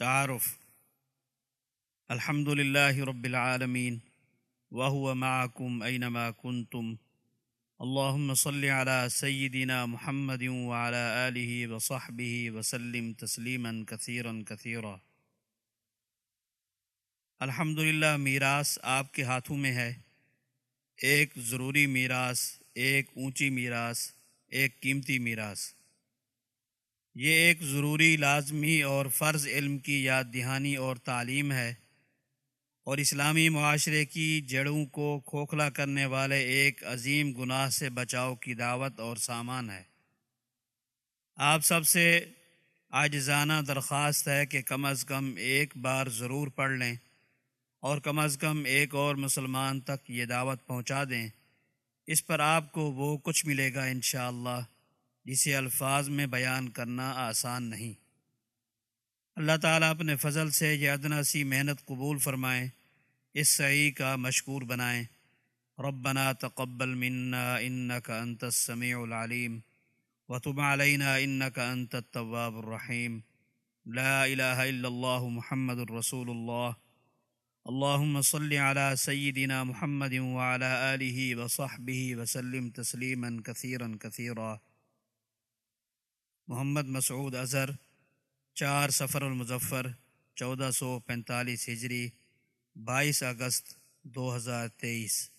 تعارف۔ الحمد للہ رب العالمین وهو معكم أينما كنتم اللهم صل على سيدنا محمد وعلى آله وصحبه وسلم تسلیما كثيرا كثيرا الحمد للہ میراث آپ کے ہاتھوں میں ہے۔ ایک ضروری میراث، ایک اونچی میراث، ایک قیمتی میراث۔ یہ ایک ضروری لازمی اور فرض علم کی یاد دہانی اور تعلیم ہے۔ اور اسلامی معاشرے کی جڑوں کو کھوکھلا کرنے والے ایک عظیم گناہ سے بچاؤ کی دعوت اور سامان ہے۔ آپ سب سے آجزانہ درخواست ہے کہ کم از کم ایک بار ضرور پڑھ لیں اور کم از کم ایک اور مسلمان تک یہ دعوت پہنچا دیں۔ اس پر آپ کو وہ کچھ ملے گا انشاءاللہ۔ اللہ جسے الفاظ میں بیان کرنا آسان نہیں۔ اللہ تعالیٰ اپنے فضل سے یہ ادنا سی محنت قبول فرمائیں اس صحیح کا مشکور بنائیں ربنا تقبل منا انك انت السميع العليم وتب علينا انك انت التواب الرحيم لا اله الا الله محمد الرسول الله اللهم صل على سيدنا محمد وعلى اله وصحبه وسلم تسليما كثيرا كثيرا محمد مسعود اظہر، چار سفر المظفر، چودہ سو پینتالیس ہجری، بائیس اگست دو ہزار تیئیس۔